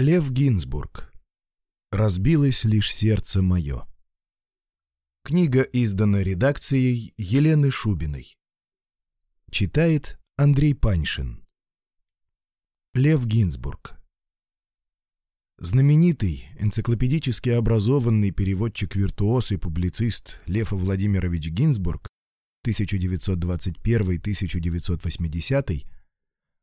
Лев Гинзбург. «Разбилось лишь сердце мое». Книга издана редакцией Елены Шубиной. Читает Андрей Паньшин. Лев Гинзбург. Знаменитый, энциклопедически образованный переводчик-виртуоз и публицист Лев Владимирович Гинзбург 1921-1980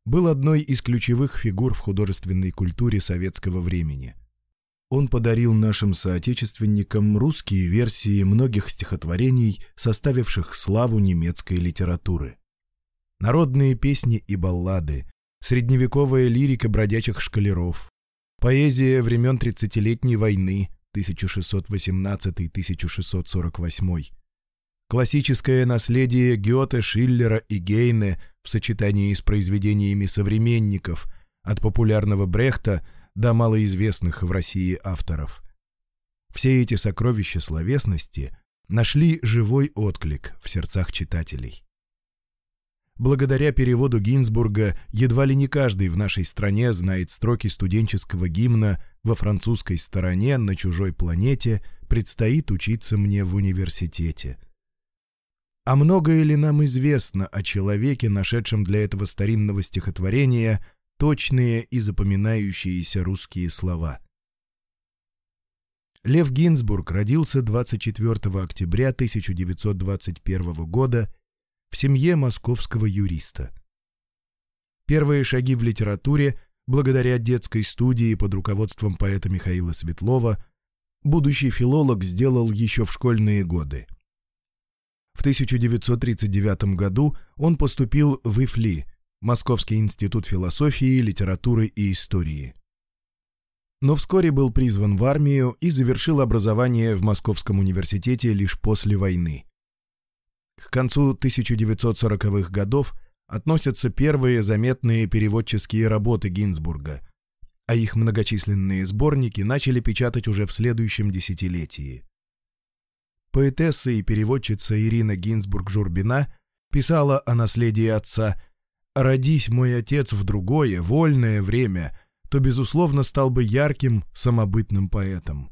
был одной из ключевых фигур в художественной культуре советского времени. Он подарил нашим соотечественникам русские версии многих стихотворений, составивших славу немецкой литературы. Народные песни и баллады, средневековая лирика бродячих шкалеров, поэзия времен Тридцатилетней войны 1618-1648, классическое наследие Гёте, Шиллера и Гейне в сочетании с произведениями современников, от популярного Брехта до малоизвестных в России авторов. Все эти сокровища словесности нашли живой отклик в сердцах читателей. Благодаря переводу Гинзбурга едва ли не каждый в нашей стране знает строки студенческого гимна «Во французской стороне, на чужой планете, предстоит учиться мне в университете». А многое ли нам известно о человеке, нашедшем для этого старинного стихотворения точные и запоминающиеся русские слова? Лев Гинзбург родился 24 октября 1921 года в семье московского юриста. Первые шаги в литературе, благодаря детской студии под руководством поэта Михаила Светлова, будущий филолог сделал еще в школьные годы. В 1939 году он поступил в ИФЛИ, Московский институт философии, литературы и истории. Но вскоре был призван в армию и завершил образование в Московском университете лишь после войны. К концу 1940-х годов относятся первые заметные переводческие работы Гинзбурга, а их многочисленные сборники начали печатать уже в следующем десятилетии. Поэтесса и переводчица Ирина Гинзбург-Журбина писала о наследии отца «Родись, мой отец, в другое, вольное время, то, безусловно, стал бы ярким, самобытным поэтом».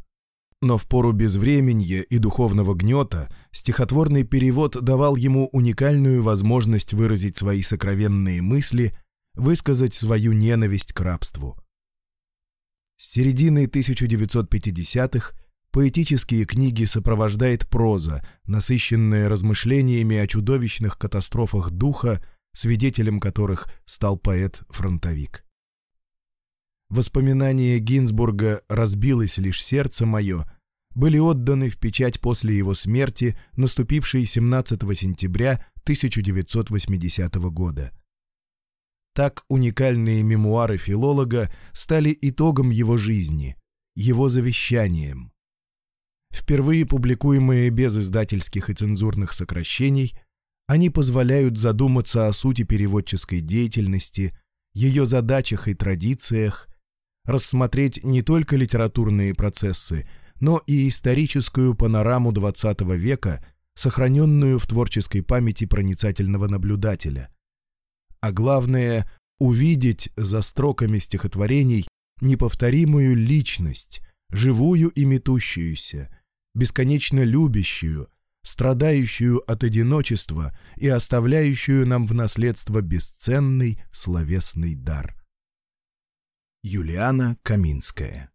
Но в пору безвременья и духовного гнета стихотворный перевод давал ему уникальную возможность выразить свои сокровенные мысли, высказать свою ненависть к рабству. С середины 1950-х Поэтические книги сопровождает проза, насыщенная размышлениями о чудовищных катастрофах духа, свидетелем которых стал поэт-фронтовик. Воспоминания Гинзбурга «Разбилось лишь сердце мое» были отданы в печать после его смерти, наступившей 17 сентября 1980 года. Так уникальные мемуары филолога стали итогом его жизни, его завещанием – впервые публикуемые без издательских и цензурных сокращений, они позволяют задуматься о сути переводческой деятельности, ее задачах и традициях, рассмотреть не только литературные процессы, но и историческую панораму XX века, сохраненную в творческой памяти проницательного наблюдателя. А главное — увидеть за строками стихотворений неповторимую личность, живую и метущуюся, бесконечно любящую, страдающую от одиночества и оставляющую нам в наследство бесценный словесный дар. Юлиана Каминская